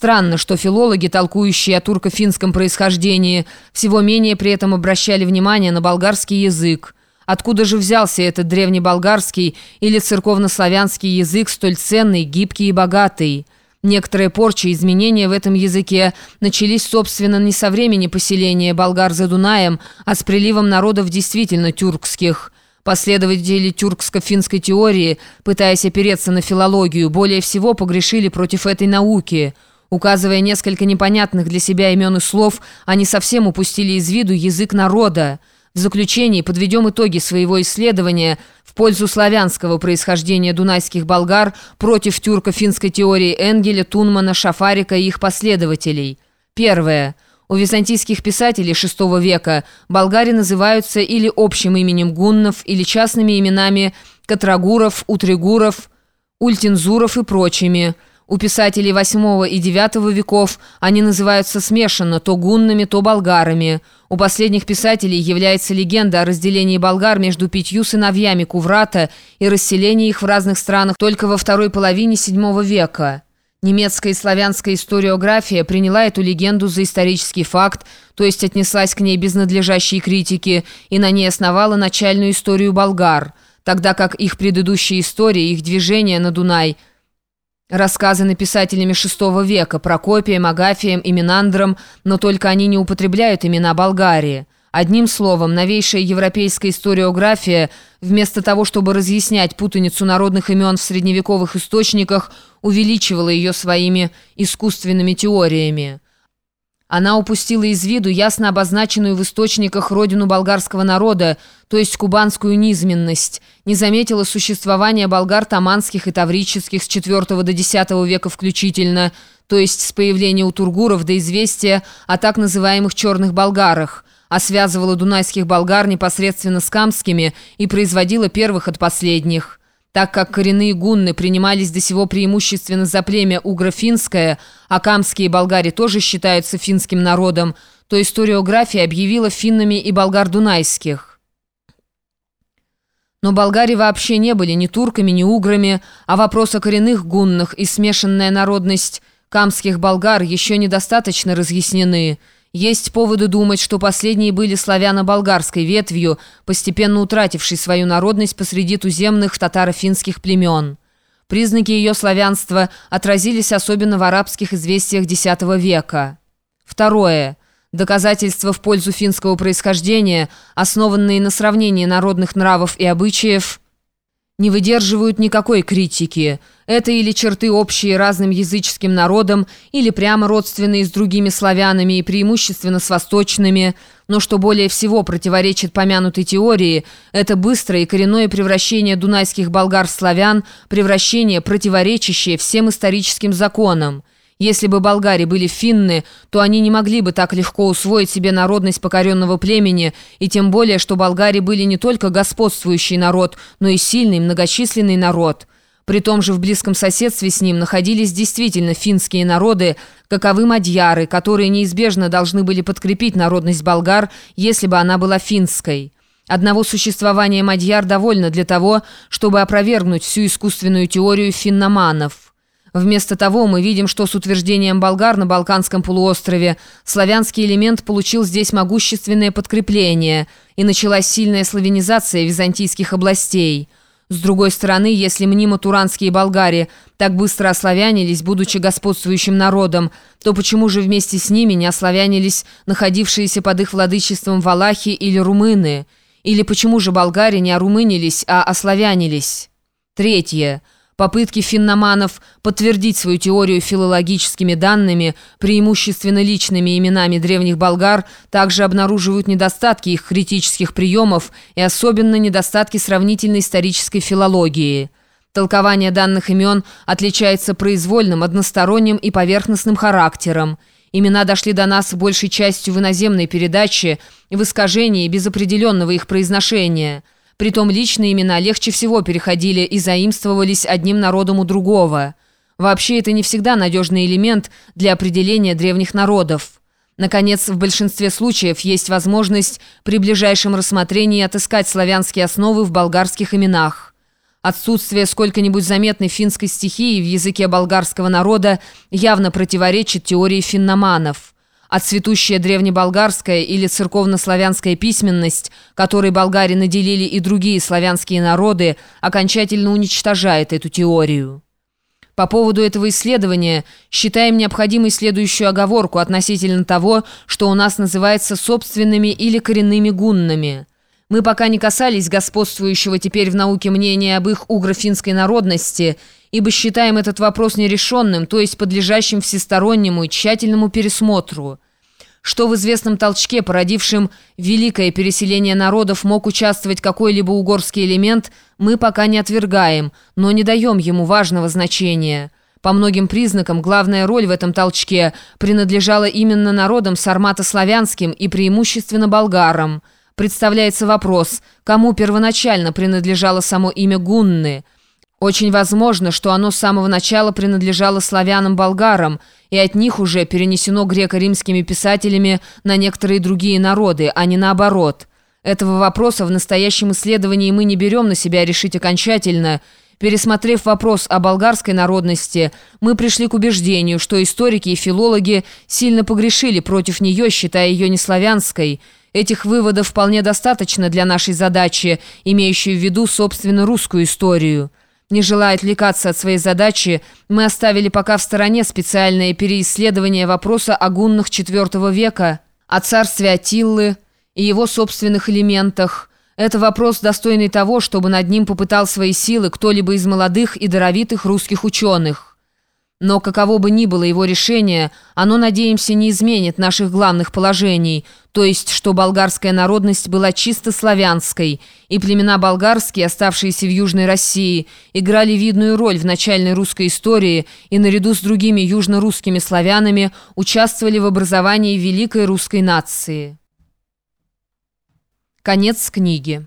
Странно, что филологи, толкующие о турко-финском происхождении, всего менее при этом обращали внимание на болгарский язык. Откуда же взялся этот древнеболгарский или церковнославянский язык, столь ценный, гибкий и богатый? Некоторые порчи и изменения в этом языке начались, собственно, не со времени поселения болгар за Дунаем, а с приливом народов действительно тюркских. Последователи тюркско-финской теории, пытаясь опереться на филологию, более всего погрешили против этой науки – Указывая несколько непонятных для себя имен и слов, они совсем упустили из виду язык народа. В заключении подведем итоги своего исследования в пользу славянского происхождения дунайских болгар против тюрко-финской теории Энгеля, Тунмана, Шафарика и их последователей. Первое. У византийских писателей VI века болгари называются или общим именем гуннов, или частными именами Катрагуров, Утригуров, Ультинзуров и прочими – у писателей VIII и IX веков они называются смешанно то гуннами, то болгарами. У последних писателей является легенда о разделении болгар между пятью сыновьями Куврата и расселении их в разных странах только во второй половине VII века. Немецкая и славянская историография приняла эту легенду за исторический факт, то есть отнеслась к ней без надлежащей критики и на ней основала начальную историю болгар, тогда как их предыдущие истории, их движение на Дунай – Рассказаны писателями VI века Прокопием, Агафием и Минандром, но только они не употребляют имена Болгарии. Одним словом, новейшая европейская историография, вместо того, чтобы разъяснять путаницу народных имен в средневековых источниках, увеличивала ее своими искусственными теориями. Она упустила из виду ясно обозначенную в источниках родину болгарского народа, то есть кубанскую низменность, не заметила существования болгар таманских и таврических с IV до X века включительно, то есть с появления у тургуров до известия о так называемых «черных болгарах», а связывала дунайских болгар непосредственно с камскими и производила первых от последних. Так как коренные гунны принимались до сего преимущественно за племя угро-финское, а камские болгари тоже считаются финским народом, то историография объявила финнами и болгар-дунайских. Но болгари вообще не были ни турками, ни уграми, а вопрос о коренных гуннах и смешанная народность камских болгар еще недостаточно разъяснены – есть поводы думать, что последние были славяно-болгарской ветвью, постепенно утратившей свою народность посреди туземных татаро-финских племен. Признаки ее славянства отразились особенно в арабских известиях X века. Второе. Доказательства в пользу финского происхождения, основанные на сравнении народных нравов и обычаев – не выдерживают никакой критики. Это или черты общие разным языческим народам, или прямо родственные с другими славянами и преимущественно с восточными. Но что более всего противоречит помянутой теории, это быстрое и коренное превращение дунайских болгар в славян, превращение, противоречащее всем историческим законам. Если бы болгари были финны, то они не могли бы так легко усвоить себе народность покоренного племени, и тем более, что болгари были не только господствующий народ, но и сильный, многочисленный народ. При том же в близком соседстве с ним находились действительно финские народы, каковы мадьяры, которые неизбежно должны были подкрепить народность болгар, если бы она была финской. Одного существования мадьяр довольно для того, чтобы опровергнуть всю искусственную теорию финноманов. Вместо того мы видим, что с утверждением болгар на Балканском полуострове славянский элемент получил здесь могущественное подкрепление, и началась сильная славянизация византийских областей. С другой стороны, если мнимо туранские болгари так быстро ославянились, будучи господствующим народом, то почему же вместе с ними не ославянились находившиеся под их владычеством валахи или румыны? Или почему же болгари не орумынились, а ославянились? Третье. Попытки финноманов подтвердить свою теорию филологическими данными, преимущественно личными именами древних болгар, также обнаруживают недостатки их критических приемов и особенно недостатки сравнительной исторической филологии. Толкование данных имен отличается произвольным, односторонним и поверхностным характером. Имена дошли до нас большей частью в иноземной передаче в искажении без определенного их произношения – Притом личные имена легче всего переходили и заимствовались одним народом у другого. Вообще это не всегда надежный элемент для определения древних народов. Наконец, в большинстве случаев есть возможность при ближайшем рассмотрении отыскать славянские основы в болгарских именах. Отсутствие сколько-нибудь заметной финской стихии в языке болгарского народа явно противоречит теории финноманов. А цветущая древнеболгарская или церковнославянская письменность, которой болгари наделили и другие славянские народы, окончательно уничтожает эту теорию. По поводу этого исследования считаем необходимой следующую оговорку относительно того, что у нас называется собственными или коренными гуннами – мы пока не касались господствующего теперь в науке мнения об их угро-финской народности, ибо считаем этот вопрос нерешенным, то есть подлежащим всестороннему и тщательному пересмотру. Что в известном толчке, породившем великое переселение народов, мог участвовать какой-либо угорский элемент, мы пока не отвергаем, но не даем ему важного значения. По многим признакам главная роль в этом толчке принадлежала именно народам сармато-славянским и преимущественно болгарам – представляется вопрос, кому первоначально принадлежало само имя Гунны. Очень возможно, что оно с самого начала принадлежало славянам-болгарам, и от них уже перенесено греко-римскими писателями на некоторые другие народы, а не наоборот. Этого вопроса в настоящем исследовании мы не берем на себя решить окончательно. Пересмотрев вопрос о болгарской народности, мы пришли к убеждению, что историки и филологи сильно погрешили против нее, считая ее неславянской – Этих выводов вполне достаточно для нашей задачи, имеющей в виду, собственно, русскую историю. Не желая отвлекаться от своей задачи, мы оставили пока в стороне специальное переисследование вопроса о гуннах IV века, о царстве Атиллы и его собственных элементах. Это вопрос, достойный того, чтобы над ним попытал свои силы кто-либо из молодых и даровитых русских ученых. Но каково бы ни было его решение, оно, надеемся, не изменит наших главных положений, то есть, что болгарская народность была чисто славянской, и племена болгарские, оставшиеся в Южной России, играли видную роль в начальной русской истории и наряду с другими южно-русскими славянами участвовали в образовании великой русской нации. Конец книги.